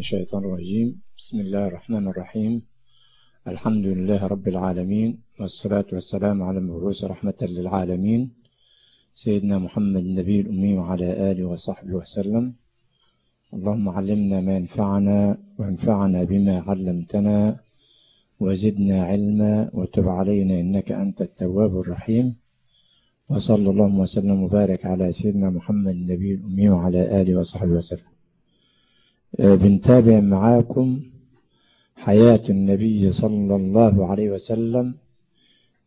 الشيطان الرجيم. بسم الله الرحمن الرحيم. الحمد لله رب العالمين والصلاة والسلام على المبعوث رحمة للعالمين. سيدنا محمد النبي الأمي وعلى آله وصحبه وسلم. اللهم علمنا ما ينفعنا وانفعنا بما علمتنا وزدنا علما وتب علينا إنك أنت التواب الرحيم. وصلى اللهم وسلم وبارك على سيدنا محمد النبي الأمي وعلى آله وصحبه وسلم. بنتابع معاكم حياة النبي صلى الله عليه وسلم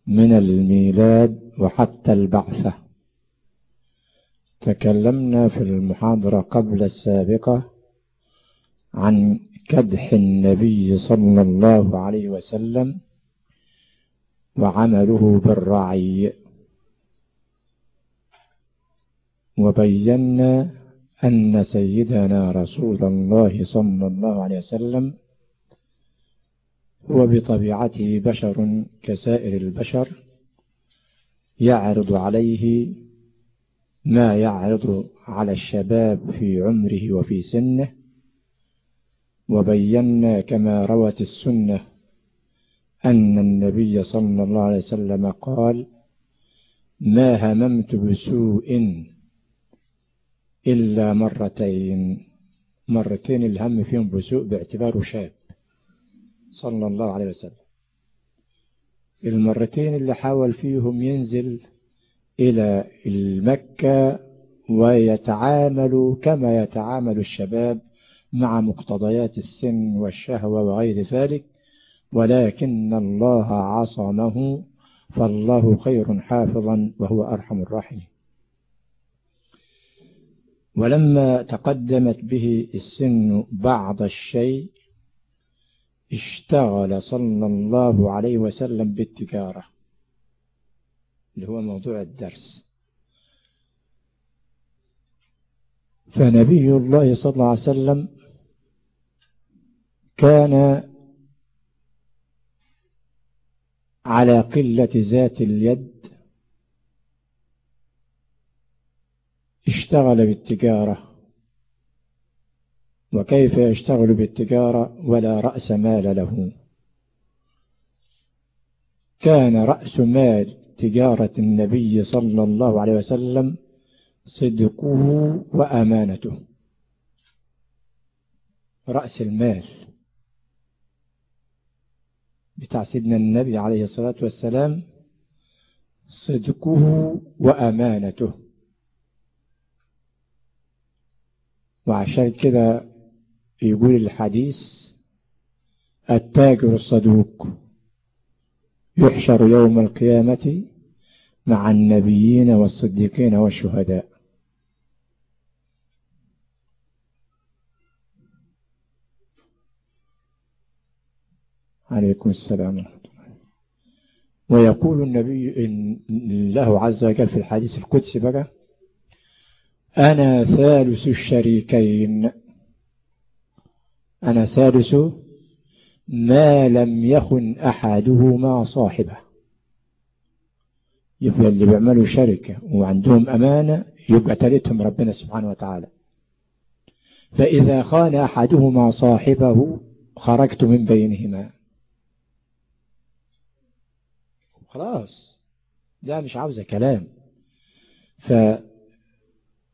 من الميلاد وحتى البعثة. تكلمنا في المحاضرة قبل السابقة عن كدح النبي صلى الله عليه وسلم وعمله بالرعي. وبينا أن سيدنا رسول الله صلى الله عليه وسلم هو بطبيعته بشر كسائر البشر يعرض عليه ما يعرض على الشباب في عمره وفي سنه وبينا كما روت السنة أن النبي صلى الله عليه وسلم قال ما هممت بسوء إلا مرتين. مرتين الهم فيهم بسوء باعتباره شاب. صلى الله عليه وسلم. المرتين اللي حاول فيهم ينزل إلى المكة ويتعامل كما يتعامل الشباب مع مقتضيات السن والشهوة وغير ذلك. ولكن الله عصمه فالله خير حافظا وهو أرحم الراحمين. ولما تقدمت به السن بعض الشيء اشتغل صلى الله عليه وسلم بالتجارة اللي هو موضوع الدرس. فنبي الله صلى الله عليه وسلم كان على قلة ذات اليد اشتغل بالتجارة؟ وكيف يشتغل بالتجارة ولا رأس مال له؟ كان رأس مال تجارة النبي صلى الله عليه وسلم صدقه وأمانته. رأس المال. بتاع سيدنا النبي عليه الصلاة والسلام صدقه وأمانته. وعشان كده يقول الحديث التاجر الصدوق يحشر يوم القيامة مع النبيين والصديقين والشهداء. عليكم السلام ورحمة الله. ويقول النبي إن الله عز وجل في الحديث القدسي بقى أنا ثالث الشريكين. أنا ثالث ما لم يخن أحدهما صاحبه. يبقى اللي بيعملوا شركة وعندهم أمانة يبقى تالتهم ربنا سبحانه وتعالى. فإذا خان أحدهما صاحبه خرجت من بينهما. خلاص ده مش عاوزة كلام. ف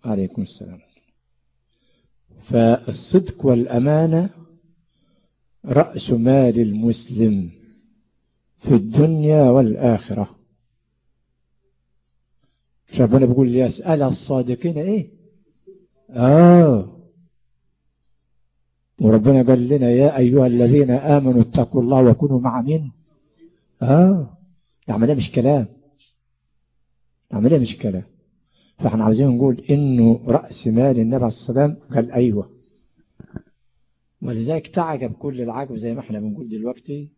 عليكم السلام. فالصدق والأمانة رأس مال المسلم في الدنيا والآخرة. ربنا بيقول يسأل الصادقين إيه؟ آه. وربنا قال لنا يا أيها الذين آمنوا اتقوا الله وكونوا مع مين آه. العملية مش كلام. العملية مش كلام. فاحنا عاوزين نقول إنه رأس مال النبي عليه الصلاة والسلام قال أيوه. ولذلك تعجب كل العجب زي ما إحنا بنقول دلوقتي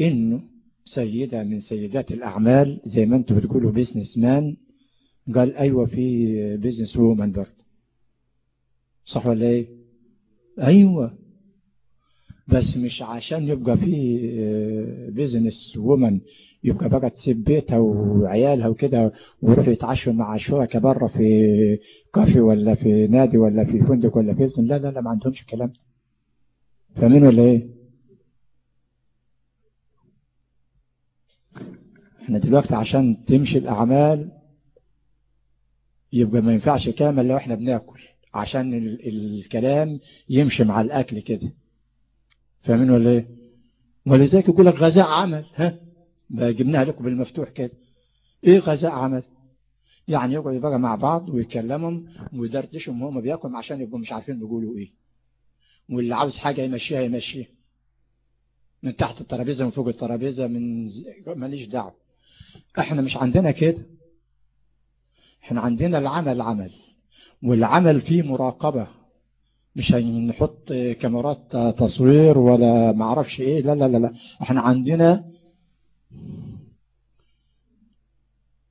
إنه سيدة من سيدات الأعمال زي ما أنتم بتقولوا business man قال أيوه في business woman برضه. صح ولا إيه؟ أيوه. بس مش عشان يبقى في business woman يبقى بقى تسيب بيتها وعيالها وكده ويروحوا يتعشوا مع شركاء بره في كافيه ولا في نادي ولا في فندق ولا في لا لا لا ما عندهمش الكلام ده. فاهمين ولا إيه؟ إحنا دلوقتي عشان تمشي الأعمال يبقى ما ينفعش كامل لو إحنا بناكل عشان ال الكلام يمشي مع الأكل كده. فاهمين ولا إيه؟ ولذلك يقول لك غذاء عمل ها؟ جبناها لكم بالمفتوح كده. إيه غذاء عمل؟ يعني يقعدوا بقى مع بعض ويتكلموا ويدردشوا وهم بياكلوا عشان يبقوا مش عارفين بيقولوا إيه. واللي عاوز حاجة يمشيها يمشيها من تحت الترابيزة من فوق الترابيزة من ماليش دعوة. إحنا مش عندنا كده. إحنا عندنا العمل عمل. والعمل فيه مراقبة. مش هنحط كاميرات تصوير ولا معرفش إيه. لا لا لا لا. إحنا عندنا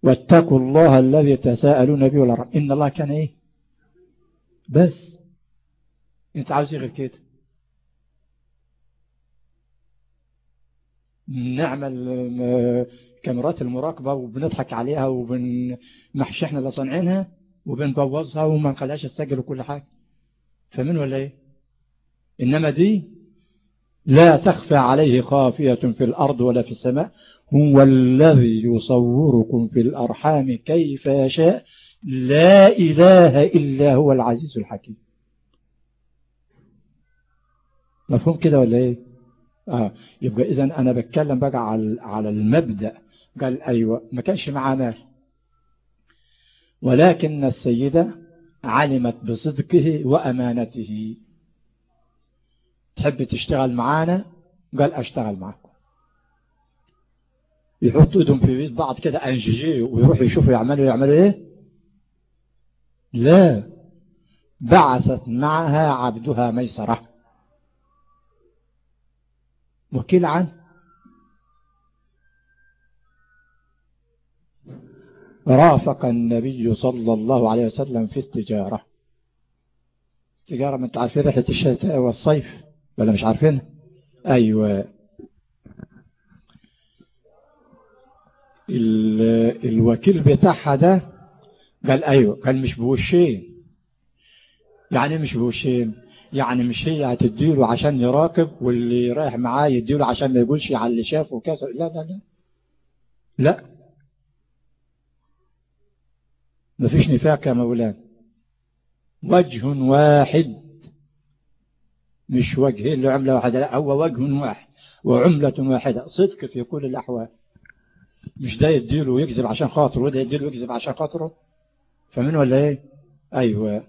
واتقوا الله الذي تساءلون به ولا إن الله كان إيه؟ بس. أنت عاوز إيه غير كده؟ نعمل كاميرات المراقبة وبنضحك عليها وبنمحش إحنا اللي صانعينها وبنبوظها وما نخليهاش تسجل وكل حاجة. فمن ولا إيه؟ إنما دي لا تخفى عليه خافية في الأرض ولا في السماء. هو الذي يصوركم في الأرحام كيف يشاء. لا إله إلا هو العزيز الحكيم. مفهوم كده ولا إيه؟ آه. يبقى اذا أنا بتكلم بقى على على المبدأ. قال أيوه ما كانش معاه مال. ولكن السيدة علمت بصدقه وأمانته. تحب تشتغل معانا؟ قال أشتغل معكم. يحطوا إيدهم في بيت بعض كده انجيجي ويروحوا يشوفوا يعملوا يعملوا إيه؟ لا. بعثت معها عبدها وكيل عنه رافق النبي صلى الله عليه وسلم في التجارة. التجارة ما أنتوا عارفين رحلة الشتاء والصيف؟ ولا مش عارفين أيوه. الوكيل بتاعها ده قال أيوه قال مش بوشين. يعني مش بوشين؟ يعني مش هي هتديله عشان يراقب واللي رايح معاه يديله عشان ما يقولش على اللي شافه وكذا؟ لا لا لا. لا. مفيش نفاق يا مولانا. وجه واحد. مش وجه اللي عملة واحدة لا هو وجه واحد وعملة واحدة. صدق في كل الأحوال. مش ده يديله ويكذب عشان خاطره وده يديله ويكذب عشان خاطره؟ فمن ولا إيه؟ أيوه.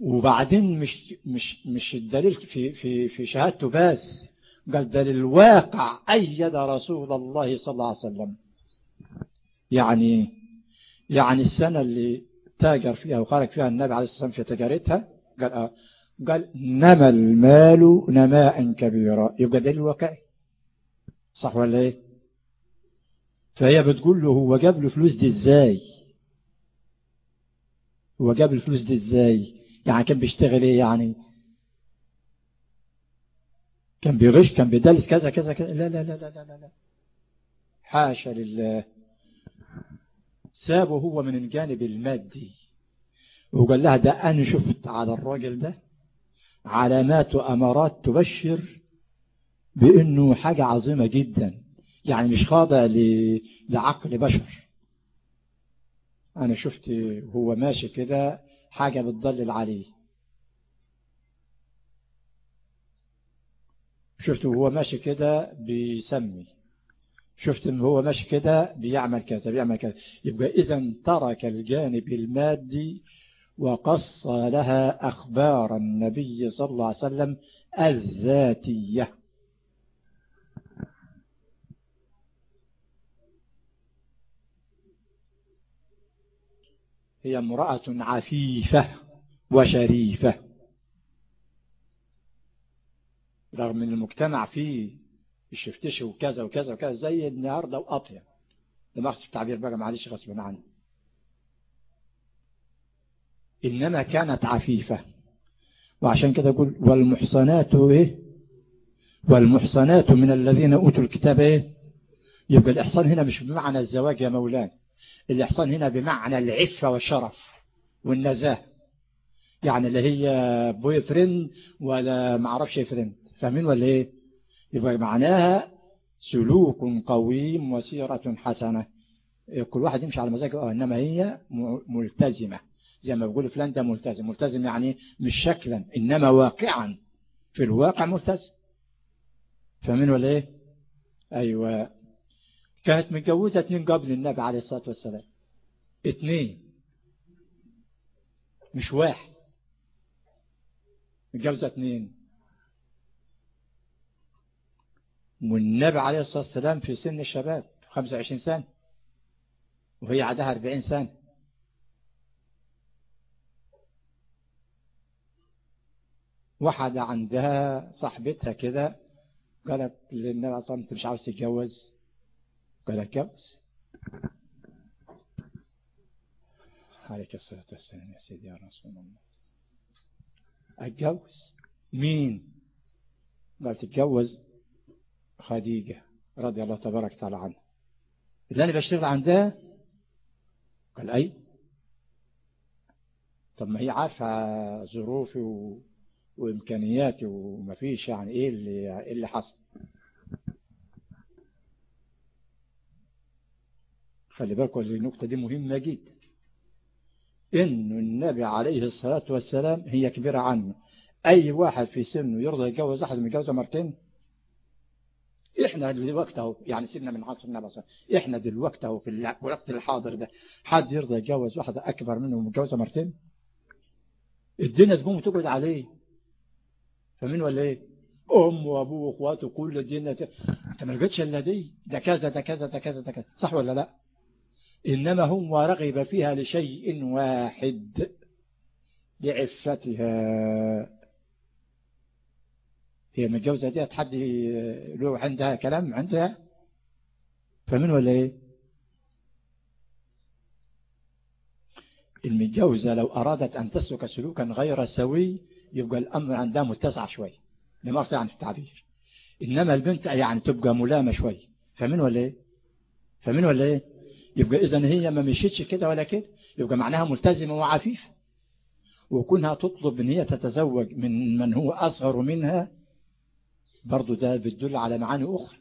وبعدين مش مش مش الدليل في في في شهادته بس قال ده للواقع أيد رسول الله صلى الله عليه وسلم. يعني يعني السنة اللي تاجر فيها وخرج فيها النبي عليه الصلاة والسلام في تجارتها قال آه قال نمى المال نماء كبيرا. يبقى دليل واقعي صح ولا إيه؟ فهي بتقول له هو جاب له فلوس دي إزاي؟ هو جاب الفلوس دي إزاي؟ يعني كان بيشتغل إيه يعني؟ كان بيغش كان بيدلس كذا كذا كذا. لا لا لا لا لا لا. حاشا لله. سابه هو من الجانب المادي. وقال لها ده أنا شفت على الراجل ده. علامات وأمارات تبشر بأنه حاجة عظيمة جدا. يعني مش خاضع لعقل بشر. أنا شفت هو ماشي كده حاجة بتضلل عليه. شفت وهو ماشي كده بيسمي. شفت إن هو ماشي كده بيعمل كذا بيعمل كذا. يبقى اذا ترك الجانب المادي وقص لها أخبار النبي صلى الله عليه وسلم الذاتية. هي امرأة عفيفة وشريفة. رغم إن المجتمع فيه الشفتش وكذا وكذا وكذا زي النهارده وأطيب. ده مقصد التعبير بقى معلش غصبا عني. إنما كانت عفيفة. وعشان كده يقول والمحصنات إيه؟ والمحصنات من الذين أوتوا الكتاب إيه؟ يبقى الإحصان هنا مش بمعنى الزواج يا مولانا. الإحصان هنا بمعنى العفة والشرف والنزاهة. يعني اللي هي boyfriend ولا معرفش friend فاهمين ولا إيه؟ يبقى معناها سلوك قويم وسيرة حسنة. كل واحد يمشي على مزاجه إنما هي ملتزمة. زي ما بيقولوا فلان ده ملتزم. ملتزم يعني مش شكلا إنما واقعا. في الواقع ملتزم. فاهمين ولا إيه؟ أيوه. كانت متجوزة اتنين قبل النبي عليه الصلاة والسلام. اتنين. مش واحد. متجوزة اتنين. والنبي عليه الصلاة والسلام في سن الشباب 25 سنة. وهي عندها 40 سنة. واحدة عندها صاحبتها كده قالت للنبي عليه الصلاة أنت مش عاوز تتجوز؟ قال اتجوز عليك الصلاة والسلام يا سيدي يا رسول الله. أتجوز؟ مين؟ قال تتجوز خديجة رضي الله تبارك تعالى عنها. اللي أنا بشتغل عندها؟ قال أي. طب ما هي عارفة ظروفي و... وإمكانياتي وما فيش يعني إيه اللي, إيه اللي حصل. خلي بالكم النقطة دي مهمة جدا. إنه النبي عليه الصلاة والسلام هي كبيرة عنه. أي واحد في سنه يرضى يتجوز أحد متجوزة مرتين؟ إحنا دلوقتي أهو يعني سيبنا من عصر النبي صلى إحنا دلوقتي أهو في الوقت الحاضر ده حد يرضى يتجوز واحدة أكبر منه ومتجوزه مرتين؟ الدنيا تقوم وتقعد عليه. فمين ولا إيه؟ أم وابوه واخواته كل الدنيا. أنت ما لقيتش إلا دي؟ ده كذا ده كذا ده كذا ده كذا. صح ولا لا؟ إنما هم رغب فيها لشيء واحد لعفتها. هي متجوزة دي حد له عندها كلام؟ عندها؟ فمن ولا إيه؟ المتجوزة لو أرادت أن تسلك سلوكا غير سوي يبقى الأمر عندها متسع شوي لما أخذ عن التعبير. إنما البنت يعني تبقى ملامة شوي. فمن ولا إيه؟ فمن ولا إيه؟ يبقى إذا هي ما مشيتش كده ولا كده يبقى معناها ملتزمة وعفيفة. وكونها تطلب إن هي تتزوج من من هو أصغر منها برضو ده بتدل على معاني أخرى.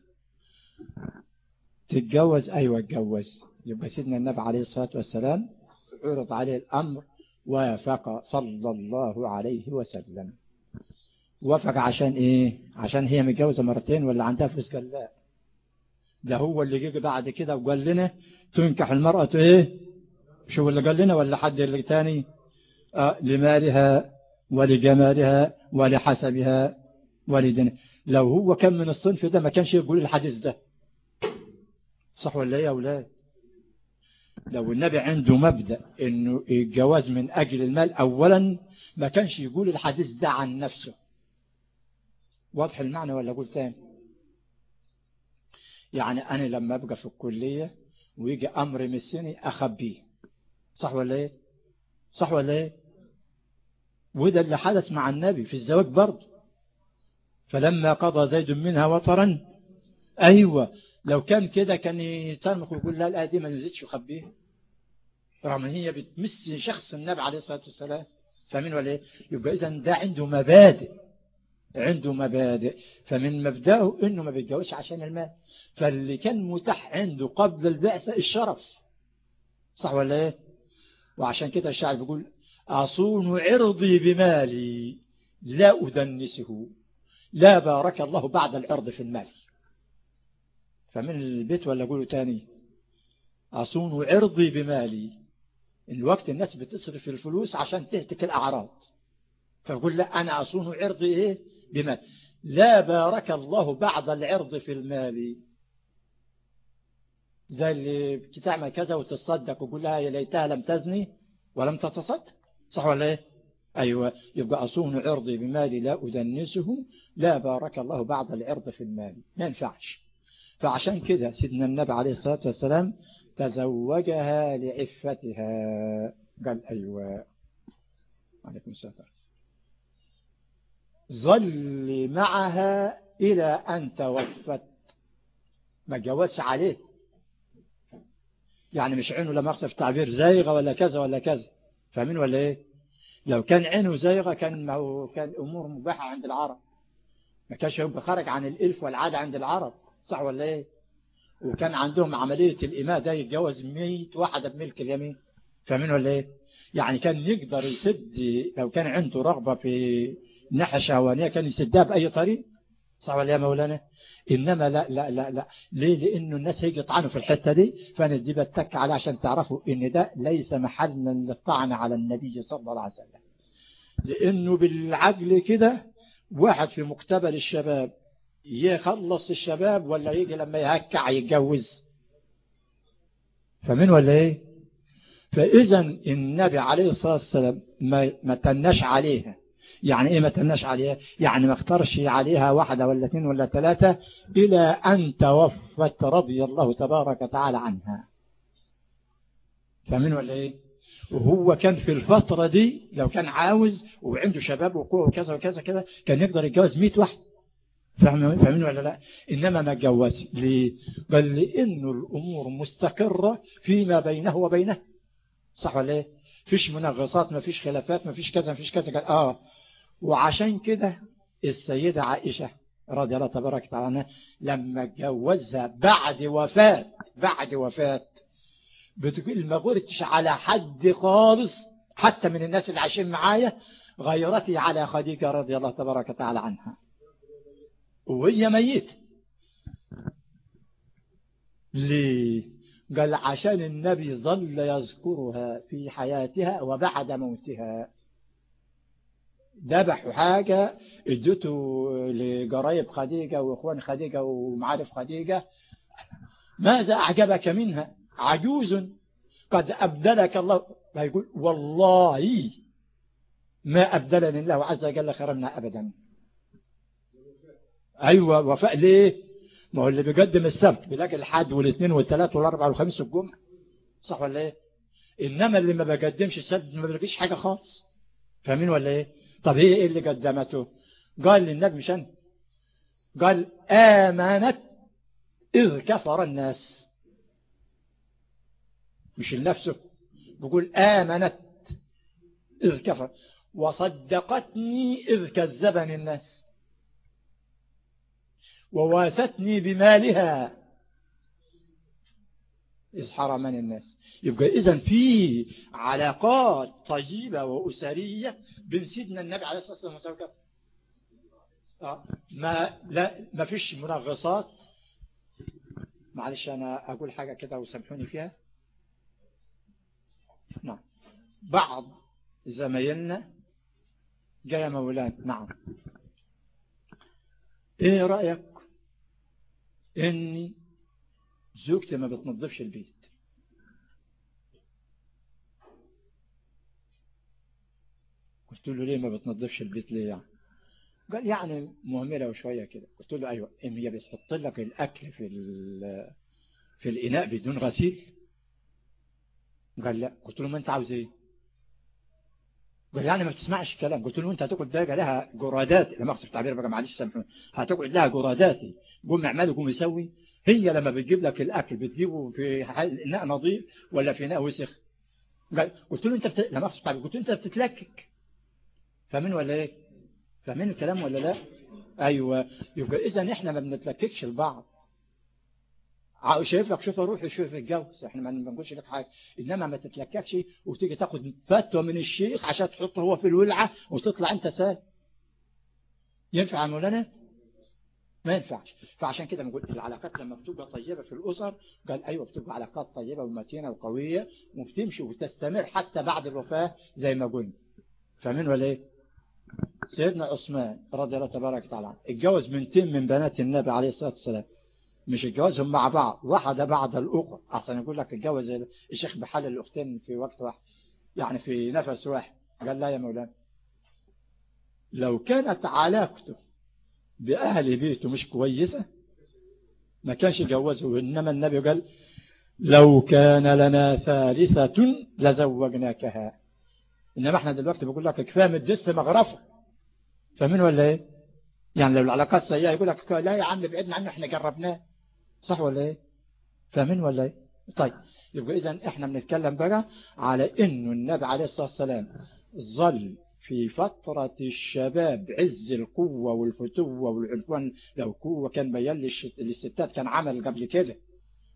تتجوز؟ أيوة اتجوز. يبقى سيدنا النبي عليه الصلاة والسلام عرض عليه الأمر وافق صلى الله عليه وسلم. وافق عشان إيه؟ عشان هي متجوزة مرتين ولا عندها فلوس؟ قال لا. ده هو اللي جه بعد كده وقال لنا تنكح المرأة إيه؟ شو اللي قال لنا ولا حد اللي تاني؟ آه لمالها ولجمالها ولحسبها ولدنها لو هو كان من الصنف ده ما كانش يقول الحديث ده. صح ولا إيه يا أولاد؟ لو النبي عنده مبدأ إنه الجواز من أجل المال اولا ما كانش يقول الحديث ده عن نفسه. واضح المعنى ولا أقول تاني؟ يعني أنا لما أبقى في الكلية ويجي أمر مسني أخبيه. صح ولا إيه؟ صح ولا إيه؟ وده اللي حدث مع النبي في الزواج برضه. فلما قضى زيد منها وطرا أيوة لو كان كده كان يترمق ويقول لا الآية دي ما نزلتش وخبيها رغم إن هي بتمس شخص النبي عليه الصلاة والسلام. فمن ولا إيه يبقى إذا ده عنده مبادئ. عنده مبادئ. فمن مبدأه إنه ما بيتجوزش عشان المال. فاللي كان متاح عنده قبل البعثة الشرف. صح ولا إيه؟ وعشان كده الشاعر بيقول أصون عرضي بمالي لا أدنسه. لا بارك الله بعد العرض في المال. فمن البيت ولا أقوله تاني؟ أصون عرضي بمالي. الوقت الناس بتصرف الفلوس عشان تهتك الأعراض. فأقول لا أنا أصون عرضي إيه؟ بمال. لا بارك الله بعد العرض في المال. زي اللي بتعمل كذا وتصدق. وقول لها يا ليتها لم تزني ولم تتصدق. صح ولا إيه؟ أيوة. يبقى أصون عرضي بمالي لا أدنسه. لا بارك الله بعد العرض في المال. ما ينفعش. فعشان كده سيدنا النبي عليه الصلاة والسلام تزوجها لعفتها. قال أيوة. عليكم السلام. ظل معها إلى أن توفت. ما جوزش عليه. يعني مش عينه لما أقصف تعبير زايغة ولا كذا ولا كذا. فاهمين ولا إيه؟ لو كان عينه زيغة كان كان أمور مباحة عند العرب. ما كانش يبقى خرج عن الإلف والعادة عند العرب. صح ولا إيه؟ وكان عندهم عملية الإماء ده يتجوز 100 واحدة بملك اليمين. فاهمين ولا إيه؟ يعني كان يقدر يسد لو كان عنده رغبة في ناحية شهوانية كان يسدها بأي طريق. صح ولا يا مولانا؟ إنما لا لا لا لا. ليه؟ لأنه الناس هيجي يطعنوا في الحتة دي. فأنا دي بتك على عشان تعرفوا إن ده ليس محلا للطعن على النبي صلى الله عليه وسلم. لأنه بالعقل كده واحد في مقتبل الشباب يخلص الشباب ولا يجي لما يهكع يتجوز؟ فمن ولا إيه؟ فإذا النبي عليه الصلاة والسلام ما, ما تنش عليها يعني إيه ما تنش عليها يعني ما اختارش عليها واحدة ولا اثنين ولا ثلاثة إلى أن توفت رضي الله تبارك وتعالى عنها. فمن ولا إيه؟ وهو كان في الفترة دي لو كان عاوز وعنده شباب وقوة وكذا وكذا كذا كان يقدر يتجوز 100 واحد. فاهمين ولا لا؟ إنما ما جوز ليه قال لأنه الأمور مستقرة فيما بينه وبينه. صح ولا إيه؟ فيش منغصات ما فيش خلافات ما فيش كذا ما فيش كذا. قال آه. وعشان كده السيدة عائشة رضي الله تبارك وتعالى عنها لما اتجوزها بعد وفاة بعد وفاة بتقول ما غرتش على حد خالص حتى من الناس اللي عايشين معايا غيرتي على خديجة رضي الله تبارك وتعالى عنها. وهي ميتة ليه قال عشان النبي ظل يذكرها في حياتها وبعد موتها. ذبحوا حاجة ادته لقرايب خديجة وإخوان خديجة ومعارف خديجة. ماذا أعجبك منها؟ عجوز. قد أبدلك الله. فيقول والله ما أبدلني الله عز وجل خيرا منها أبدا. أيوة وفاء ليه؟ ما هو اللي بيقدم السبت بيلاقي الحد والاثنين والثلاث والاربع والخميس والجمعة. صح ولا إيه؟ إنما اللي ما بيقدمش السبت ما بيلاقيش حاجة خالص. فاهمين ولا إيه؟ طب هي إيه اللي قدمته؟ قال للنبي مشان قال آمنت إذ كفر الناس. مش لنفسه. بيقول آمنت إذ كفر. وصدقتني إذ كذبني الناس. وواستني بمالها. إذ حرمني الناس. يبقى إذا في علاقات طيبة وأسرية بين سيدنا النبي عليه الصلاة والسلام آه ما لا ما فيش منغصات. معلش أنا أقول حاجة كده وسامحوني فيها. نعم. بعض زمايلنا جاء مولانا. نعم. إيه رأيك؟ إني زوجتي ما بتنظفش البيت. قلت له ليه ما بتنظفش البيت ليه يعني؟ قال يعني مهملة وشوية كده. قلت له أيوه ام هي بتحط لك الأكل في في الإناء بدون غسيل. قال لا. قلت له ما أنت عاوز إيه؟ قال يعني ما بتسمعش الكلام. قلت له أنت هتقعد بقى لها جرادات لما اقصد التعبير بقى معلش سامحوني هتقعد لها جراداتي قوم اعمل وقوم يسوي. هي لما بتجيب لك الأكل بتجيبه في اناء نظيف ولا في اناء وسخ. قلت له أنت بت... لما اقصد التعبير قلت له أنت بتتلكك. فاهمين ولا إيه؟ فاهمين الكلام ولا لا؟ أيوه. يبقى اذا إحنا ما بنتلككش لبعض شايف لك شوف روح شوف الجوز إحنا ما بنقولش لك حاجة. إنما ما تتلككش وتيجي تاخد فتوى من الشيخ عشان تحطه هو في الولعة وتطلع أنت سال ينفع يا مولانا؟ ما ينفعش. فعشان كده بنقول العلاقات لما بتبقى طيبة في الأسر قال أيوة بتبقى علاقات طيبة ومتينة وقوية وبتمشي وتستمر حتى بعد الوفاة زي ما قلنا. فاهمين ولا إيه؟ سيدنا عثمان رضي الله تبارك وتعالى اتجوز بنتين من بنات النبي عليه الصلاة والسلام. مش اتجوزهم مع بعض واحدة بعد الأخرى. أحسن يقول لك اتجوز الشيخ بحال الأختين في وقت واحد يعني في نفس واحد. قال لا يا مولانا. لو كانت علاقته بأهل بيته مش كويسة ما كانش يجوزه إنما النبي قال لو كان لنا ثالثة لزوجناكها. إنما إحنا دلوقتي بقول لك كفاية من الدست مغرفة. فمن ولا إيه؟ يعني لو العلاقات سيئة يقول لك لا يا عم بعدنا عنه إحنا جربناه صح ولا إيه؟ فاهمين ولا إيه؟ طيب يبقى اذا إحنا بنتكلم بقى على إنه النبي عليه الصلاة والسلام ظل في فترة الشباب عز القوة والفتوة والعنفوان لو قوة كان بيان للستات كان عمل قبل كده.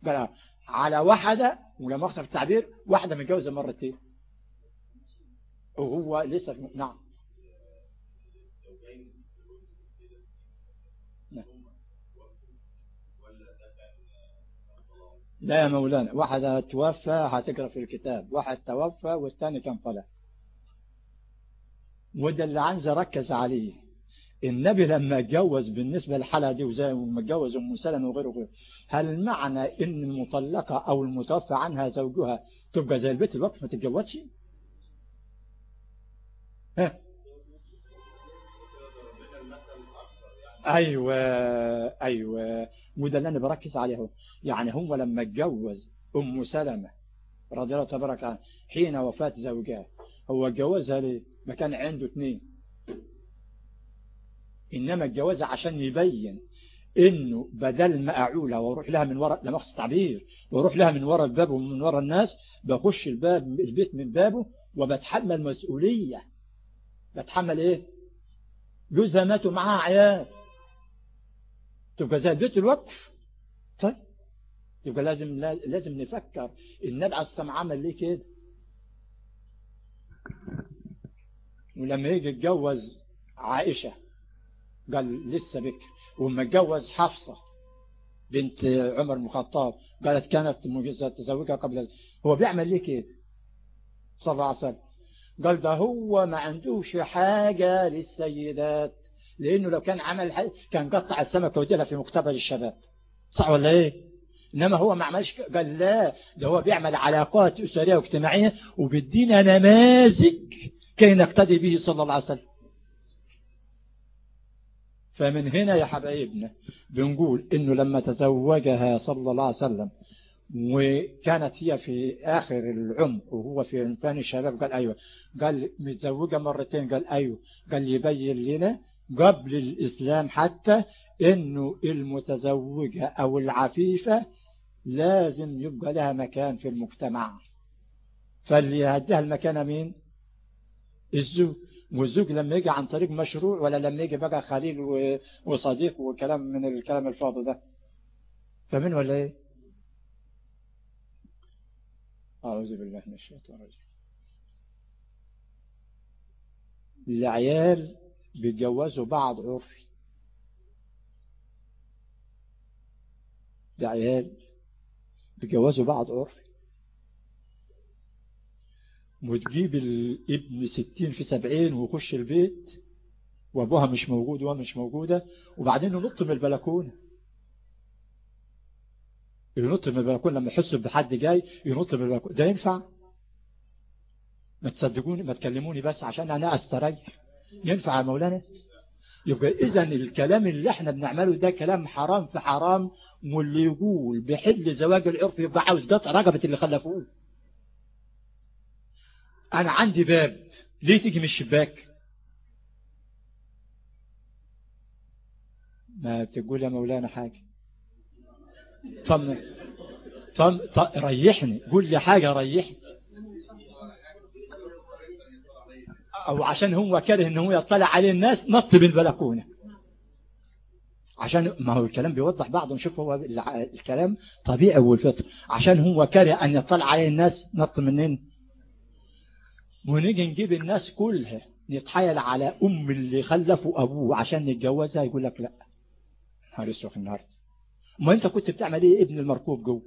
قال على واحدة ولما أخسر التعبير واحدة متجوزة مرتين. وهو لسه نعم. لا يا مولانا واحد توفى هتقرأ في الكتاب واحد توفى والثاني كان طلع. وده اللي عايز اركز عليه. النبي لما اتجوز بالنسبة للحالة دي وزي ما اتجوز أم سلمة وغيره وغيره هل معنى إن المطلقة أو المتوفى عنها زوجها تبقى زي البيت الوقت ما تتجوزش؟ ها؟ أيوه أيوه. وده اللي أنا بركز عليه. يعني هو لما اتجوز أم سلمة رضي الله تبارك عنها حين وفاة زوجها هو اتجوزها ليه ما كان عنده اثنين. إنما اتجوزها عشان يبين إنه بدل ما اعولها وأروح لها من وراء لما اقصد تعبير وأروح لها من وراء الباب ومن وراء الناس بخش الباب البيت من بابه وبتحمل مسؤولية. بتحمل إيه؟ جوزها ماتوا معاها عيال. تبقى زي بيت الوقف. طيب. يبقى لازم لازم نفكر عليه الصلاه عمل ليه كده؟ ولما يجي يتجوز عائشة قال لسه بكر ولما اتجوز حفصة بنت عمر الخطاب قالت كانت تزوجها قبل هو بيعمل ليه كده؟ صلى الله عليه وسلم. قال ده هو ما عندوش حاجة للسيدات. لأنه لو كان عمل حاجة كان قطع السمكة وديلها في مقتبل الشباب. صح ولا إيه؟ إنما هو ما عملش قال لا ده هو بيعمل علاقات أسرية واجتماعية وبيدينا نماذج كي نقتدي به صلى الله عليه وسلم. فمن هنا يا حبايبنا بنقول إنه لما تزوجها صلى الله عليه وسلم وكانت هي في آخر العمر وهو في عنفان الشباب قال أيوة. قال متزوجة مرتين قال أيوة. قال يبين لنا قبل الإسلام حتى إنه المتزوجة أو العفيفة لازم يبقى لها مكان في المجتمع. فاللي يهديها المكان مين؟ الزوج. والزوج لما يجي عن طريق مشروع ولا لما يجي بقى خليل وصديق وكلام من الكلام الفاضي ده. فمن ولا إيه؟ أعوذ بالله من الشيطان الرجيم. العيال بيتجوزوا بعض عرفي. العيال بيتجوزوا بعض عرفي. وتجيب الابن ستين في سبعين ويخش البيت وأبوها مش موجود وها مش موجودة وبعدين ينط من البلكونة. ينط من البلكونة لما يحسوا بحد جاي ينط من البلكونة. ده ينفع؟ ما تصدقوني ما تكلموني بس عشان أنا أستريح. ينفع يا مولانا؟ يبقى إذا الكلام اللي إحنا بنعمله ده كلام حرام في حرام واللي يقول بحل زواج العرف يبقى عاوز قطع رقبة اللي خلفوه. أنا عندي باب. ليه تيجي من الشباك؟ ما تقول يا مولانا حاجة. طم طم طم ريحني. قول لي حاجة ريحني. أو عشان هو كره إن هو يطلع عليه الناس نط بالبلكونة. عشان ما هو الكلام بيوضح بعضه نشوف هو الكلام طبيعي والفطر عشان هو كره أن يطلع عليه الناس نط منين؟ ونيجي نجيب الناس كلها نتحايل على أم اللي خلفوا أبوه عشان نتجوزها يقول لك لا. نهار في النهارده. ما أنت كنت بتعمل إيه؟ ابن المركوب جوه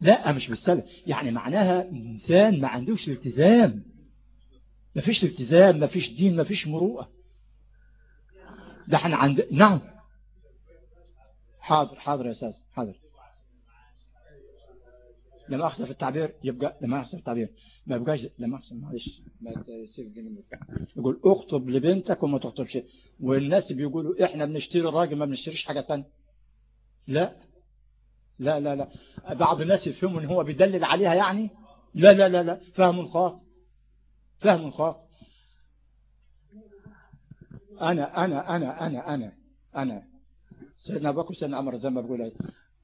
لا مش بالسلم يعني معناها إنسان ما عندوش التزام. ما فيش التزام ما فيش دين ما فيش مروءة. ده إحنا عند نعم. حاضر حاضر يا أستاذ حاضر. لما أخذ في التعبير يبقى لما أخذ في التعبير. ما يبقاش لما أخذ معلش. ما تسيب يقول اخطب لبنتك وما تخطبش. والناس بيقولوا إحنا بنشتري الراجل ما بنشتريش حاجة تانية. لا. لا لا لا. بعض الناس يفهموا إن هو بيدلل عليها يعني؟ لا لا لا لا. فهم خاطئ فهم خاطئ أنا أنا أنا أنا أنا أنا. سيدنا أبو بكر سيدنا عمر زي ما بقول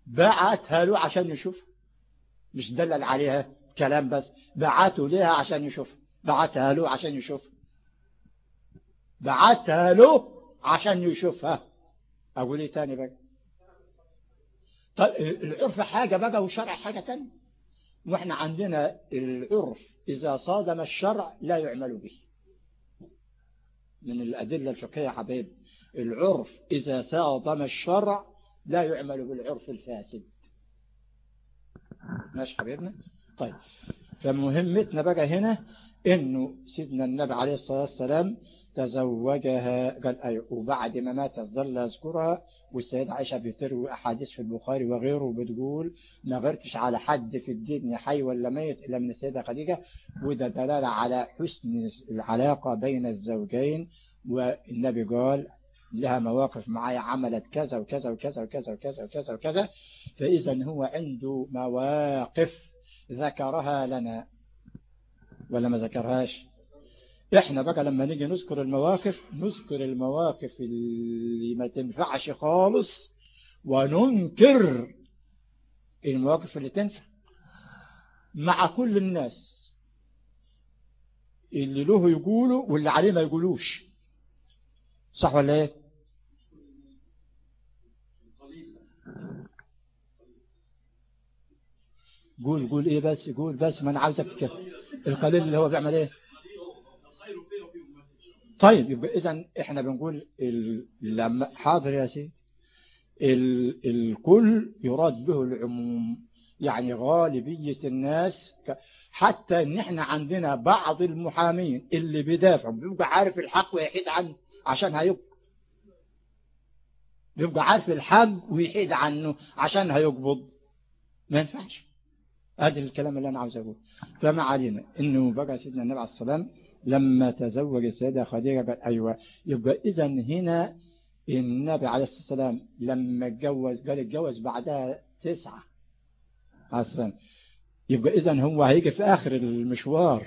بعتها له عشان يشوف. مش دلل عليها كلام بس. بعته ليها عشان يشوف. بعتها له عشان يشوف. بعتها له عشان يشوفها. أقول إيه تاني بقى؟ طيب العرف حاجة بقى والشرع حاجة تانية. وإحنا عندنا العرف إذا صادم الشرع لا يعمل به. من الأدلة الفقهية حبيب العرف إذا صادم الشرع لا يعمل بالعرف الفاسد. ماشي حبيبنا؟ طيب فمهمتنا بقى هنا إنه سيدنا النبي عليه الصلاة والسلام تزوجها قال أيوة وبعد ما مات ظل يذكرها والسيدة عائشة بتروي أحاديث في البخاري وغيره بتقول ما غيرتش على حد في الدنيا حي ولا ميت إلا من السيدة خديجة. وده دلالة على حسن العلاقة بين الزوجين. والنبي قال لها مواقف معايا عملت كذا وكذا وكذا وكذا وكذا وكذا وكذا. فإذا هو عنده مواقف ذكرها لنا. ولا ما ذكرهاش؟ إحنا بقى لما نيجي نذكر المواقف نذكر المواقف اللي ما تنفعش خالص وننكر المواقف اللي تنفع. مع كل الناس اللي له يقولوا واللي عليه ما يقولوش. صح ولا إيه؟ قول قول إيه بس؟ قول بس ما أنا عاوزك تتكلم القليل اللي هو بيعمل إيه؟ طيب يبقى إذا إحنا بنقول لما حاضر يا سيدي. الكل يراد به العموم. يعني غالبية الناس حتى إن إحنا عندنا بعض المحامين اللي بيدافعوا بيبقى عارف الحق ويحيد عنه عشان هيقبض بيبقى عارف الحق ويحيد عنه عشان هيقبض. ما ينفعش. هذا الكلام اللي أنا عاوز اقوله فما علينا. إنه بقى سيدنا النبي عليه الصلاة لما تزوج السيدة خديجة قال أيوة. يبقى إذا هنا النبي عليه الصلاة والسلام لما اتجوز قال اتجوز بعدها تسعة. أصلا يبقى إذا هو هيجي في آخر المشوار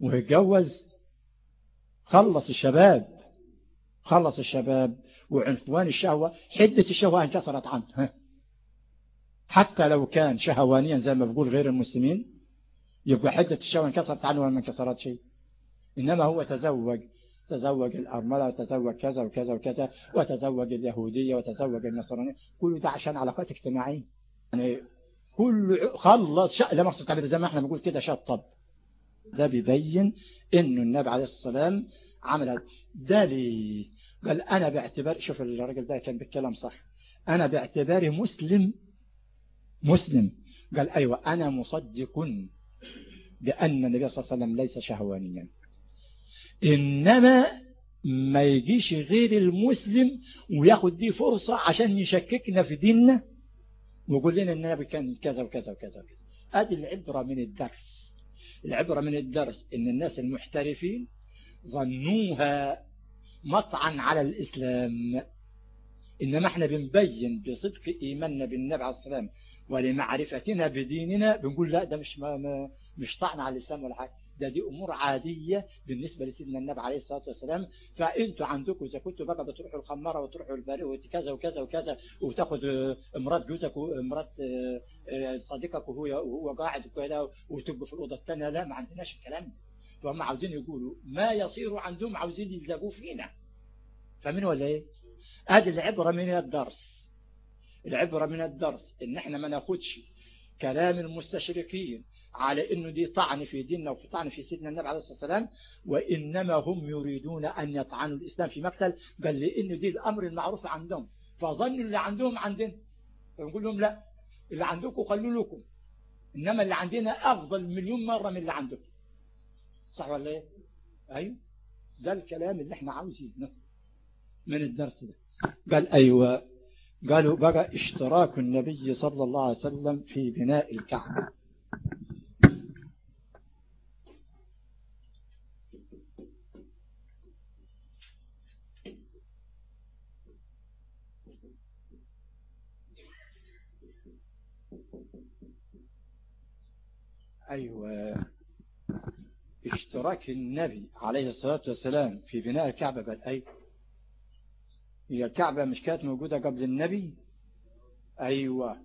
ويتجوز. خلص الشباب. خلص الشباب. وعنفوان الشهوة. حدة الشهوة انكسرت عنه. حتى لو كان شهوانيا زي ما بقول غير المسلمين يبقى حدة الشهوة انكسرت عنه ولا ما انكسرت شيء. إنما هو تزوج تزوج الأرملة وتزوج كذا وكذا وكذا وتزوج اليهودية وتزوج النصرانية. كل ده عشان علاقات اجتماعية. يعني كل خلص لا مقصد تعبير زي ما إحنا بنقول كده شطب. ده بيبين إنه النبي عليه والسلام عمل ده ليه قال أنا باعتبار شوف الراجل ده كان بيتكلم صح. أنا باعتباري مسلم مسلم. قال أيوه أنا مصدق بأن النبي صلى الله عليه وسلم ليس شهوانيا. إنما ما يجيش غير المسلم وياخد دي فرصة عشان يشككنا في ديننا ويقول لنا النبي كان كذا وكذا وكذا وكذا. هذه العبرة من الدرس. العبرة من الدرس إن الناس المحترفين ظنوها مطعا على الإسلام. إنما إحنا بنبين بصدق إيماننا بالنبي عليه السلام ولمعرفتنا بديننا بنقول لا ده مش ما مش طعن على الإسلام ولا حاجة. ده دي أمور عادية بالنسبة لسيدنا النبي عليه الصلاة والسلام. فأنتوا عندكم إذا كنتوا بقى بتروحوا الخمارة وتروحوا البريء وكذا وكذا وكذا وتاخد مرات جوزك ومرات صديقك وهو وهو قاعد وكذا وتبقوا في الأوضة الثانية لا ما عندناش الكلام ده. فهم عاوزين يقولوا ما يصير عندهم عاوزين يلزقوا فينا. فمن ولا إيه ادي العبرة من الدرس. العبرة من الدرس. إن إحنا ما ناخدش كلام المستشرقين على انه دي طعن في ديننا وفي طعن في سيدنا النبي عليه الصلاة والسلام وإنما هم يريدون أن يطعنوا الإسلام في مقتل. لي إنه دي الأمر المعروف عندهم. فظنوا اللي عندهم عندنا. فنقول لهم لا اللي عندكم خلوا لكم. إنما اللي عندنا أفضل مليون مرة من اللي عندكم. صح ولا إيه؟ أيوه. ده الكلام اللي إحنا عاوزينه من الدرس ده. قال أيوة. قالوا بقى اشتراك النبي صلى الله عليه وسلم في بناء الكعبة. أيوة. اشتراك النبي عليه الصلاة والسلام في بناء الكعبة قال أيوة هي الكعبة مش كانت موجودة قبل النبي أيوة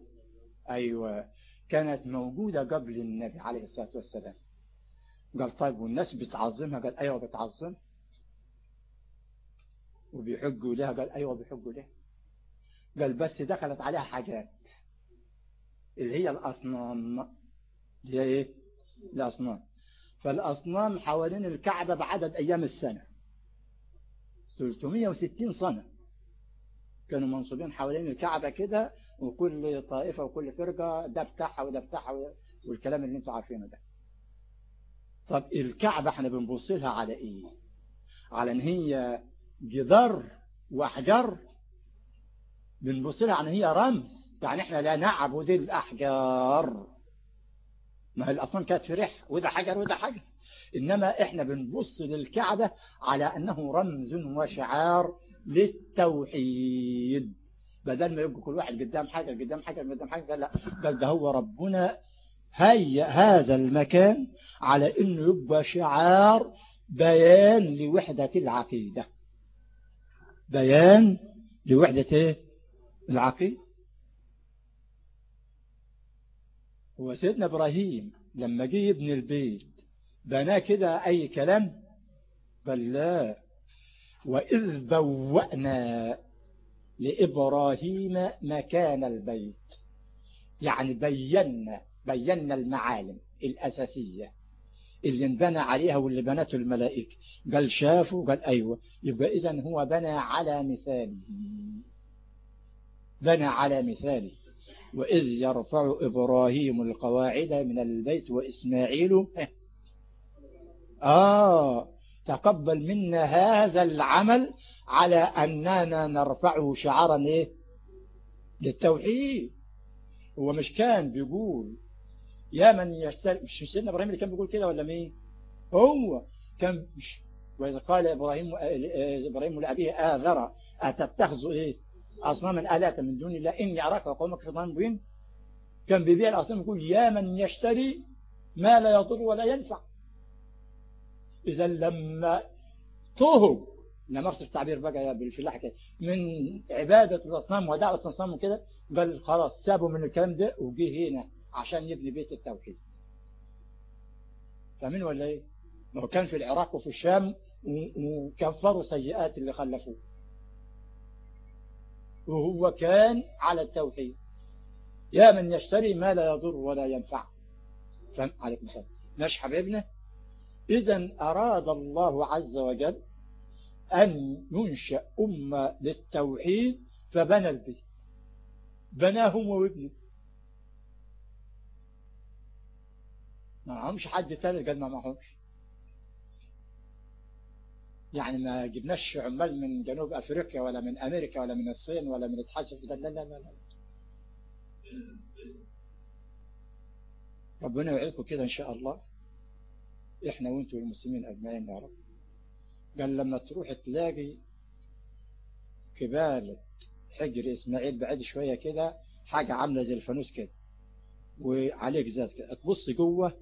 أيوة كانت موجودة قبل النبي عليه الصلاة والسلام. قال طيب والناس بتعظمها؟ قال أيوة بتعظم. وبيحجوا لها؟ قال أيوة بيحجوا لها. قال بس دخلت عليها حاجات اللي هي الأصنام. اللي هي إيه؟ الأصنام. فالأصنام حوالين الكعبة بعدد أيام السنة. 360 سنة. كانوا منصوبين حوالين الكعبة كده وكل طائفة وكل فرقة ده بتاعها وده بتاعها والكلام اللي أنتوا عارفينه ده. طب الكعبة إحنا بنبص لها على إيه؟ على ان هي جدار وأحجار. بنبص لها على ان هي رمز. يعني إحنا لا نعبد الأحجار. ما هي الأصنام كانت في ريح وده حجر وده حجر. إنما إحنا بنبص للكعبة على انه رمز وشعار للتوحيد. بدل ما يبقى كل واحد قدام حاجة قدام حاجة قدام حاجة قال لا. قال ده هو ربنا هيأ هذا المكان على إنه يبقى شعار بيان لوحدة العقيدة. بيان لوحدة العقيدة. هو سيدنا إبراهيم لما جه يبني البيت بناه كده أي كلام؟ قال لا. وإذ بوأنا لإبراهيم مكان البيت. يعني بينا بينا المعالم الأساسية اللي انبنى عليها واللي بنته الملائكة. قال شافوا قال أيوة يبقى إذا هو بنى على مثاله. بنى على مثاله. وإذ يرفع إبراهيم القواعد من البيت وإسماعيل آه تقبل منا هذا العمل على أننا نرفعه شعارا إيه؟ للتوحيد. هو مش كان بيقول يا من يشتري مش سيدنا إبراهيم اللي كان بيقول كده ولا مين؟ هو كان مش وإذا قال إبراهيم إبراهيم لأبيه آذر أتتخذ إيه؟ أصناما آلهة من دون الله إني أراك وقومك في مبين. كان بيبيع الأصنام يقول يا من يشتري ما لا يضر ولا ينفع. إذا لما طهق لما أقصد التعبير بقى بالفلاح كده من عبادة الأصنام ودعوة الأصنام وكده قال خلاص سابوا من الكلام ده وجه هنا عشان يبني بيت التوحيد. فاهمين ولا إيه؟ ما هو كان في العراق وفي الشام وكفروا سيئات اللي خلفوه. وهو كان على التوحيد. يا من يشتري ما لا يضر ولا ينفع. فهم عليكم السلام. ماشي حبيبنا؟ إذا أراد الله عز وجل أن ينشأ أمة للتوحيد فبنى البيت. بناهم وابنه. ما معهمش حد ثالث قال ما معهمش. يعني ما جبناش عمال من جنوب أفريقيا ولا من أمريكا ولا من الصين ولا من الاتحاد لا لا لا لا. ربنا يعينكم كده إن شاء الله. إحنا وإنتوا المسلمين أجمعين يا رب. قال لما تروح تلاقي كبالة حجر إسماعيل بعد شوية كده حاجة عاملة زي الفانوس كده. وعليه جزاز كده تبص جوه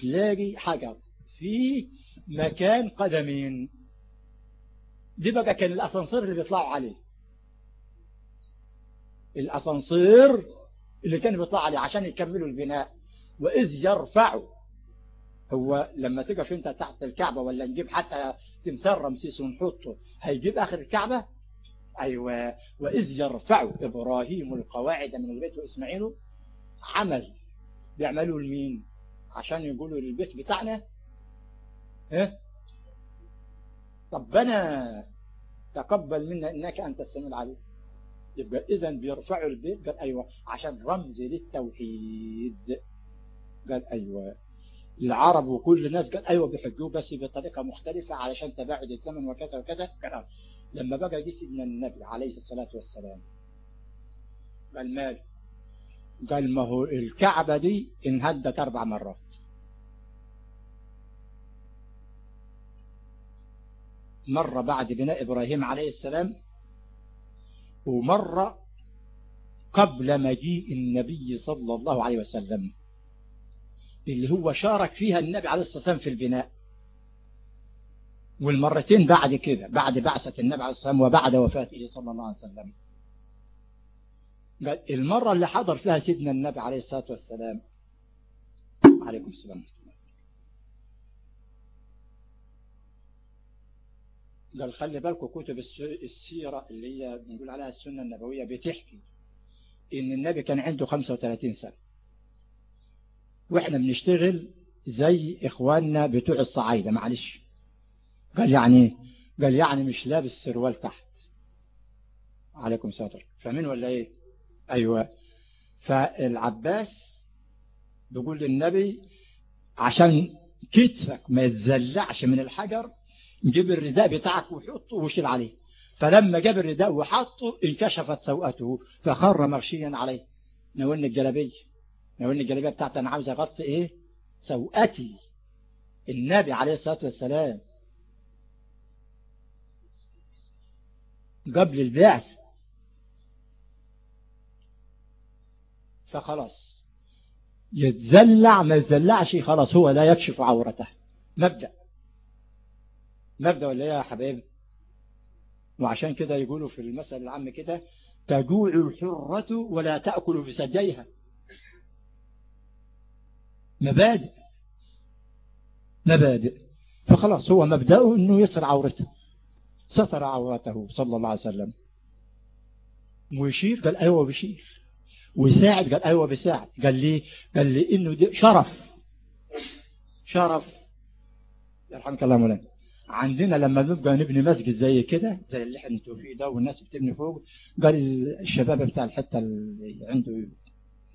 تلاقي حجر في مكان قدمين. دي بقى كان الأسانسير اللي بيطلعوا عليه. الأسانسير اللي كانوا بيطلعوا عليه عشان يكملوا البناء. وإذ يرفعوا هو لما تقف انت تحت الكعبة ولا نجيب حتى تمثال رمسيس ونحطه هيجيب آخر الكعبة؟ أيوة. وإذ يرفع إبراهيم القواعد من البيت وإسماعيل عمل. بيعملوا لمين؟ عشان يقولوا للبيت بتاعنا؟ ها؟ ربنا تقبل منا إنك أنت السميع العليم. يبقى إذا بيرفعوا البيت قال أيوة عشان رمز للتوحيد. قال أيوة. العرب وكل الناس قال أيوة بيحجوه بس بطريقة مختلفة علشان تباعد الزمن وكذا وكذا كلام. لما بقى جه سيدنا النبي عليه الصلاة والسلام قال مال قال ما هو الكعبة دي انهدت أربع مرات. مرة بعد بناء إبراهيم عليه السلام ومرة قبل مجيء النبي صلى الله عليه وسلم. اللي هو شارك فيها النبي عليه الصلاة والسلام في البناء. والمرتين بعد كده بعد بعثة النبي عليه الصلاة والسلام وبعد وفاته صلى الله عليه وسلم. المرة اللي حضر فيها سيدنا النبي عليه الصلاة والسلام. عليكم السلام قال خلي بالكم كتب السيرة اللي هي بنقول عليها السنة النبوية بتحكي إن النبي كان عنده 35 سنة. وإحنا بنشتغل زي إخواننا بتوع الصعايدة معلش. قال يعني قال يعني مش لابس سروال تحت. عليكم ساتر فمن ولا إيه؟ أيوة. فالعباس بيقول للنبي عشان كتفك ما يتزلعش من الحجر جيب الرداء بتاعك وحطه وشيل عليه. فلما جاب الرداء وحطه انكشفت سوءته فخر مغشيا عليه. ناولني الجلابية. ناولني الجلابية بتاعتي أنا عاوز أغطي إيه؟ سوءتي. النبي عليه الصلاة والسلام قبل البعث. فخلاص. يتزلع ما يتزلعش خلاص هو لا يكشف عورته. مبدأ. مبدأ ولا يا حبايبي وعشان كده يقولوا في المثل العام كده تجوع الحرة ولا تأكل بسجيها مبادئ. مبادئ. فخلاص هو مبدأه إنه يستر عورته. ستر عورته صلى الله عليه وسلم. ويشير؟ قال أيوه بيشير. ويساعد قال أيوه بيساعد. قال لي قال لي إنه دي شرف. شرف. يرحمك الله مولانا. عندنا لما نبقى نبني مسجد زي كده زي اللي إحنا فيه ده والناس بتبني فوق قال الشباب بتاع الحتة اللي عنده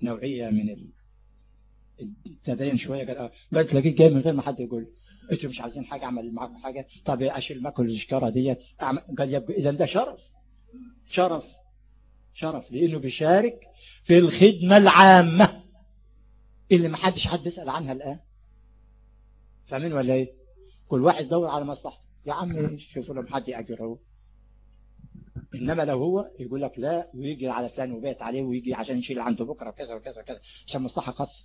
نوعية من التدين شوية قال قال تلاقيه جاي من غير ما حد يقول أنتوا مش عايزين حاجة أعمل معاكم حاجة؟ طب أشيل معاكم الاشكاره ديت قال يبقى إذا ده شرف. شرف. شرف. لأنه بيشارك في الخدمة العامة اللي ما حدش حد يسال عنها الآن. فاهمين ولا إيه؟ كل واحد دور على مصلحته. يا عم شوفوا لهم حد يأجره. إنما لو هو يقول لك لا ويجي على فلان وبيت عليه ويجي عشان يشيل عنده بكرة وكذا وكذا وكذا عشان مصلحة خاصة.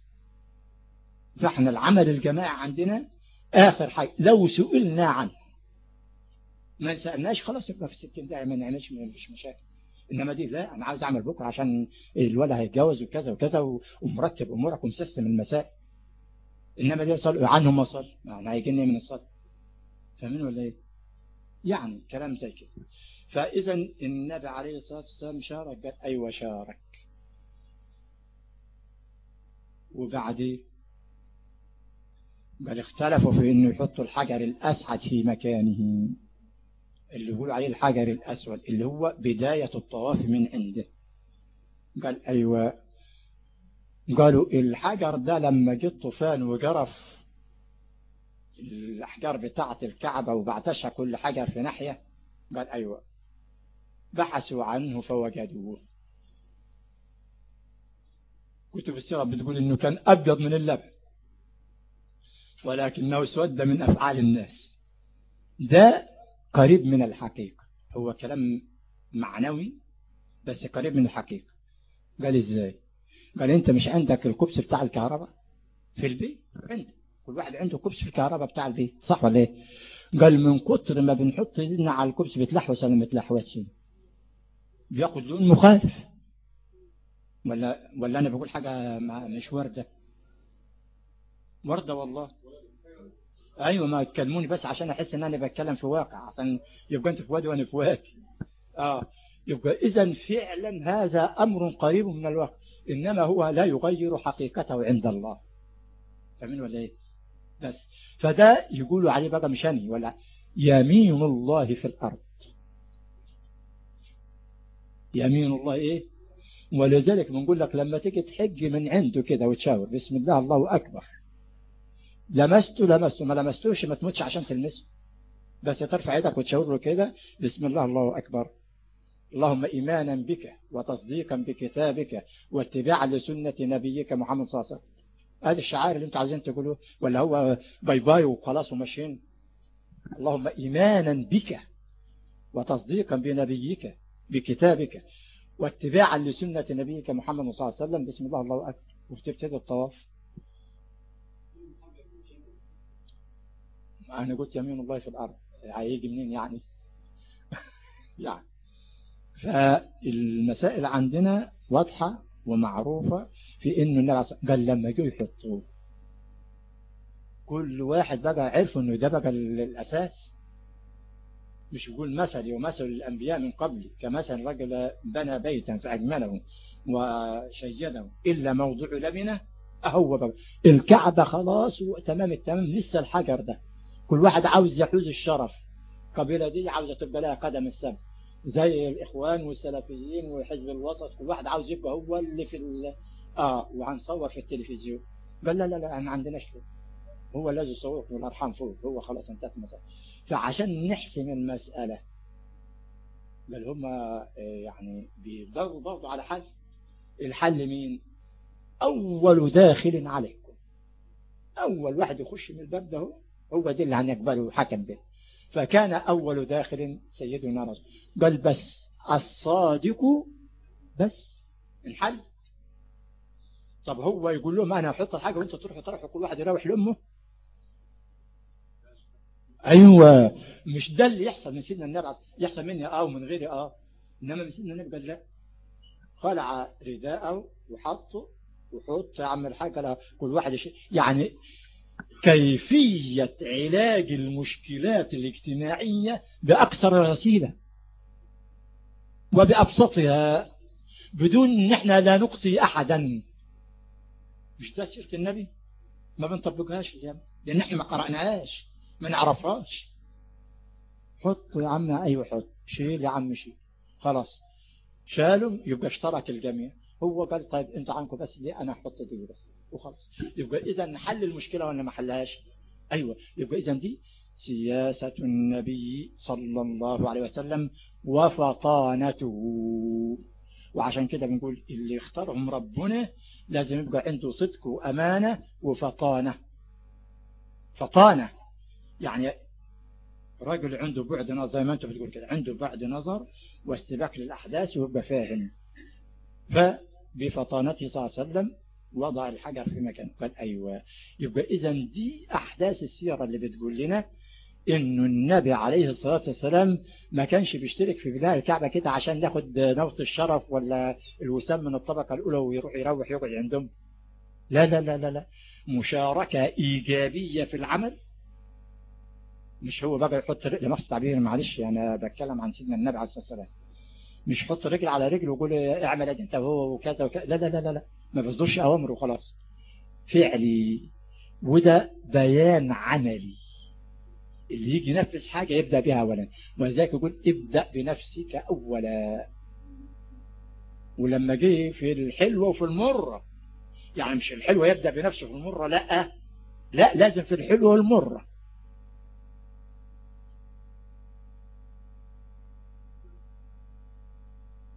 فاحنا العمل الجماعي عندنا آخر حاجة. لو سئلنا عنه ما سألناش خلاص يبقى في الستين دقيقة ما نعملش فيش مشاكل. إنما دي لا أنا عاوز أعمل بكرة عشان الولد هيتجوز وكذا وكذا ومرتب أمورك ومسيستم المسائل. إنما دي صل عنهم ما صل يعني هيجيني من الصلاة فاهمين ولا إيه؟ يعني كلام زي كده. فإذا النبي عليه الصلاة والسلام شارك قال أيوه شارك. وبعدين؟ قال اختلفوا في إنه يحطوا الحجر الأسعد في مكانه اللي يقولوا عليه الحجر الأسود اللي هو بداية الطواف من عنده. قال أيوه. قالوا الحجر ده لما جه الطوفان وجرف الأحجار بتاعة الكعبة وبعتشها كل حجر في ناحية قال أيوة. بحثوا عنه فوجدوه. كتب السيرة بتقول إنه كان أبيض من اللبن. ولكنه اسود من أفعال الناس. ده قريب من الحقيقة. هو كلام معنوي بس قريب من الحقيقة. قال إزاي؟ قال أنت مش عندك الكبس بتاع الكهرباء في البيت؟ عندك. كل واحد عنده كبس في الكهرباء بتاع البيت. صح ولا إيه؟ قال من كتر ما بنحط إيدنا على الكبس بيتلحوس ولا ما بياخد لون مخالف. ولا ولا أنا بقول حاجة مش ورده ورده والله. أيوه ما تكلموني بس عشان أحس إن أنا بتكلم في واقع عشان يبقى أنت في وادي وأنا في وادي. آه يبقى إذا فعلا هذا أمر قريب من الواقع إنما هو لا يغير حقيقته عند الله. فاهمين ولا إيه؟ بس. فده يقولوا عليه بقى مشاني ولا يمين الله في الأرض. يمين الله إيه؟ ولذلك بنقول لك لما تيجي تحج من عنده كده وتشاور بسم الله الله أكبر. لمسته لمسته. ما لمستوش ما تموتش عشان تلمسه. بس ترفع يدك وتشاور له كده بسم الله الله أكبر. اللهم إيمانا بك وتصديقا بكتابك واتباعا لسنة نبيك محمد صلى الله عليه وسلم. هذا الشعار اللي أنتوا عايزين تقولوه ولا هو bye bye وخلاص وماشيين؟ اللهم إيمانا بك وتصديقا بنبيك بكتابك واتباعا لسنة نبيك محمد صلى الله عليه وسلم. بسم الله الله أكبر. وبتبتدي الطواف. أنا قلت يمين الله في الأرض هيجي منين يعني؟ يعني. فالمسائل عندنا واضحة ومعروفة في انه النبي قال لما جو يحطوه. كل واحد بقى عرف إنه ده بقى الأساس. مش يقول مثلي ومثل الأنبياء من قبل كمثل رجل بنى بيتا فأجمله وشيده إلا موضوع لبنة أهو بقى. الكعبة خلاص وتمام التمام لسه الحجر ده. كل واحد عاوز يحوز الشرف. قبيلة دي عاوزة تبقى لها قدم السبب زي الإخوان والسلفيين وحزب الوسط كل واحد عاوز يبقى هو اللي في ال... آه وهنصور في التلفزيون. قال لا لا لا ما عندناش فوق هو الذي يصوركم والأرحام فوق. هو خلاص انتهت المسألة. فعشان نحسم المسألة بل هم يعني بيضربوا برضه على حل. الحل مين؟ أول داخل عليكم. أول واحد يخش من الباب ده هو. هو ده اللي هنقبله حكم به. فكان أول داخل سيدنا رسول. قال بس الصادق بس الحل طب هو يقول لهم أنا أحط الحاجة وأنت تروح تروح كل واحد يروح لأمه؟ أيوة. مش ده اللي يحصل من سيدنا النبي يحصل مني آه ومن غيري آه. إنما من سيدنا النبي قال لا. خلع رداءه وحطه وحط يا عم الحاجة كل واحد يعني كيفية علاج المشكلات الاجتماعية بأكثر وسيلة وبأبسطها بدون ان إحنا لا نقصي أحدا. مش ده سيرة النبي؟ ما بنطبقهاش اليوم لأن إحنا ما قرأناهاش ما نعرفهاش. حط يا عم أيوه حط شيل يا عم شيل. خلاص شالوا يبقى اشترك الجميع. هو قال طيب أنت عنكم بس دي أنا أحط دي بس؟ وخلاص. يبقى إذا نحل المشكلة ولا ما حلهاش؟ أيوه. يبقى إذا دي سياسة النبي صلى الله عليه وسلم وفطانته. وعشان كده بنقول اللي اختارهم ربنا لازم يبقى عنده صدق وأمانة وفطانة. فطانة. يعني راجل عنده بعد نظر زي ما أنتم بتقول كده عنده بعد نظر واستباك للأحداث ويبقى فاهم. فبفطانته صلى الله عليه وسلم وضع الحجر في مكانه قال أيوة. يبقى إذا دي أحداث السيرة اللي بتقول لنا إنه النبي عليه الصلاة والسلام ما كانش بيشترك في بناء الكعبة كده عشان ياخد نوط الشرف ولا الوسام من الطبقة الأولى ويروح يروح يقعد عندهم. لا لا لا لا لا. مشاركة إيجابية في العمل. مش هو بقى يحط رجل نفس تعبير معلش أنا بتكلم عن سيدنا النبي عليه الصلاة والسلام. مش يحط رجل على رجل ويقول اعمل انت وهو وكذا وكذا. لا لا لا لا. ما بيصدرش أوامر وخلاص فعلي وده بيان عملي. اللي يجي ينفذ حاجة يبدأ بها أولا. ولذلك يقول ابدأ بنفسك أولا. ولما جه في الحلوة وفي المرة يعني مش الحلوة يبدأ بنفسه في المرة لا لا لازم في الحلوة والمرة.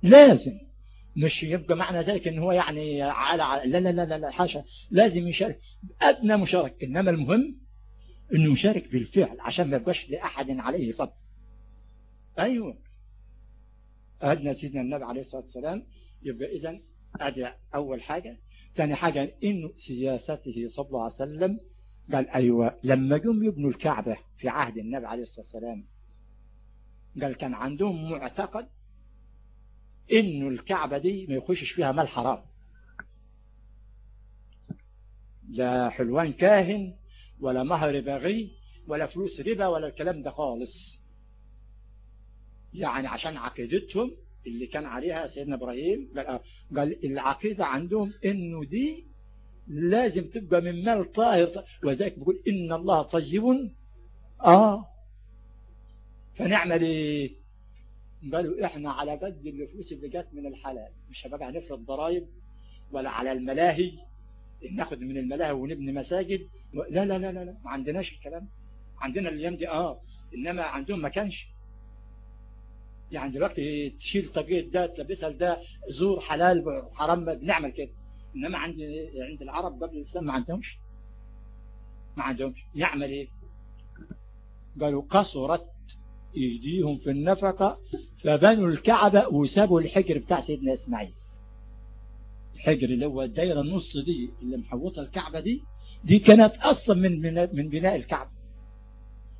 لازم. مش يبقى معنى ذلك إن هو يعني على, لا لا لا لا حاشا. لازم يشارك. ادنى مشارك. إنما المهم إنه يشارك بالفعل عشان ما يبقاش لأحد عليه فضل أيوه. ادنى سيدنا النبي عليه الصلاة والسلام. يبقى اذا ادي أول حاجة. ثاني حاجة إنه سياسته صلى الله عليه وسلم قال أيوه. لما جم يبنوا الكعبة في عهد النبي عليه الصلاة والسلام قال كان عندهم معتقد إنه الكعبة دي ما يخشش فيها مال حرام. لا حلوان كاهن ولا مهر بغي ولا فلوس ربا ولا الكلام ده خالص. يعني عشان عقيدتهم اللي كان عليها سيدنا إبراهيم قال العقيدة عندهم إنه دي لازم تبقى من مال طاهر. وذلك بيقول إن الله طيب. آه. فنعمل إيه قالوا إحنا على قد الفلوس اللي جت من الحلال. مش هبقى هنفرض ضرائب ولا على الملاهي؟ ناخد من الملاهي ونبني مساجد؟ لا لا لا لا, لا. ما عندناش الكلام. عندنا الأيام دي آه إنما عندهم ما كانش. يعني دلوقتي تشيل طاقية ده تلبسها لده زور حلال حرام بنعمل كده. إنما عند عند العرب قبل الإسلام ما عندهمش. ما عندهمش. يعمل إيه؟ قالوا قصرت يجديهم في النفقة فبنوا الكعبة وسابوا الحجر بتاع سيدنا إسماعيل. الحجر اللي هو الدايرة النص دي اللي محوطة الكعبة دي دي كانت أصلا من من بناء الكعبة.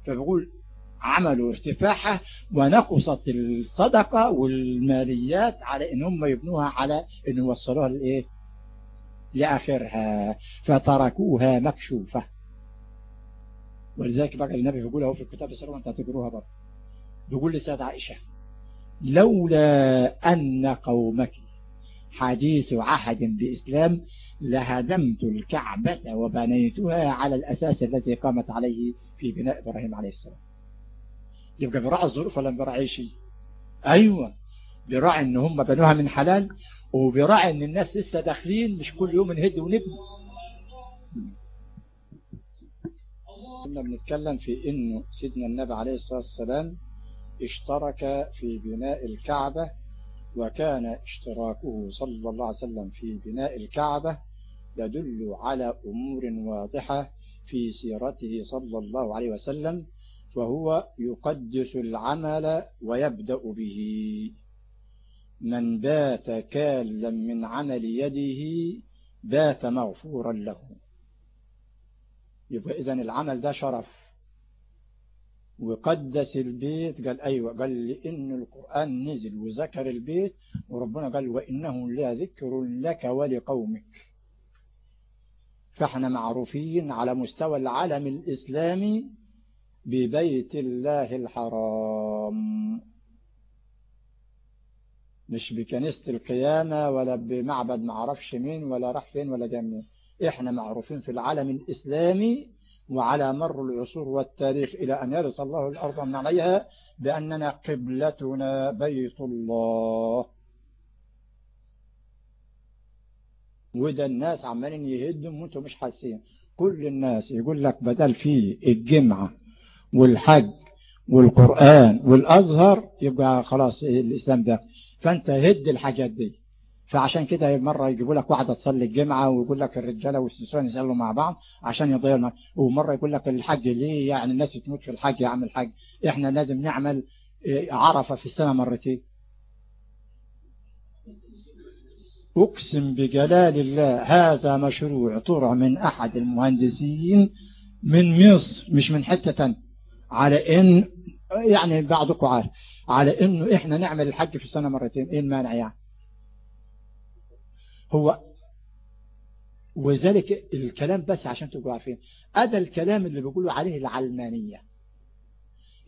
فبقول عملوا ارتفاعها ونقصت الصدقة والماليات على إن هم يبنوها على إن يوصلوها لإيه؟ لآخرها. فتركوها مكشوفة. ولذلك بقى النبي بيقول أهو في الكتاب السلام انت هتقروها بقى بيقول لسيدة عائشة لولا أن قومك حديث عهد بإسلام لهدمت الكعبة وبنيتها على الأساس الذي قامت عليه في بناء إبراهيم عليه السلام. يبقى براعي الظروف ولا براعي شيء؟ أيوة. براعي إن هم بنوها من حلال وبراعي إن الناس لسه داخلين مش كل يوم نهد ونبني. كنا بنتكلم في إنه سيدنا النبي عليه الصلاة والسلام اشترك في بناء الكعبة وكان اشتراكه صلى الله عليه وسلم في بناء الكعبة يدل على أمور واضحة في سيرته صلى الله عليه وسلم فهو يقدس العمل ويبدأ به. من بات كالا من عمل يده بات مغفورا له. يبقى إذن العمل ده شرف. وقدس البيت قال أيوة قال لإن القرآن نزل وذكر البيت وربنا قال وإنه لذكر لك ولقومك. فإحنا معروفين على مستوى العالم الإسلامي ببيت الله الحرام. مش بكنيسة القيامة ولا بمعبد معرفش مين ولا راح فين ولا جميع إحنا معروفين في العالم الإسلامي وعلى مر العصور والتاريخ إلى أن يرث الله الأرض من عليها بأننا قبلتنا بيت الله. وده الناس عمالين يهدم وأنتم مش حاسين. كل الناس يقول لك بدل في الجمعة والحج والقرآن والأزهر يبقى خلاص الإسلام ده. فأنت هد الحاجات دي. فعشان كده مرة يجيبوا لك واحدة تصلي الجمعة ويقول لك الرجالة والنسوان يصلوا مع بعض عشان يضيعوا المال ومرة يقول لك الحج ليه يعني الناس تموت في الحج يا عم الحج إحنا لازم نعمل عرفة في السنة مرتين. أقسم بجلال الله هذا مشروع طرع من أحد المهندسين من مصر مش من حتة تانية. على إن يعني بعضكم عارف على إنه إحنا نعمل الحج في السنة مرتين إيه المانع يعني؟ هو وذلك الكلام بس عشان تبقوا عارفين. هذا الكلام اللي بيقولوا عليه العلمانية.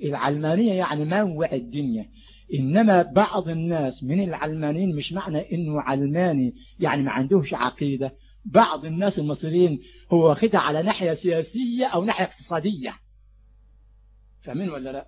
العلمانية يعني منوع الدنيا إنما بعض الناس من العلمانيين مش معنى إنه علماني يعني ما عندهش عقيدة. بعض الناس المصريين هو واخدها على ناحية سياسية أو ناحية اقتصادية. فاهمين ولا لا؟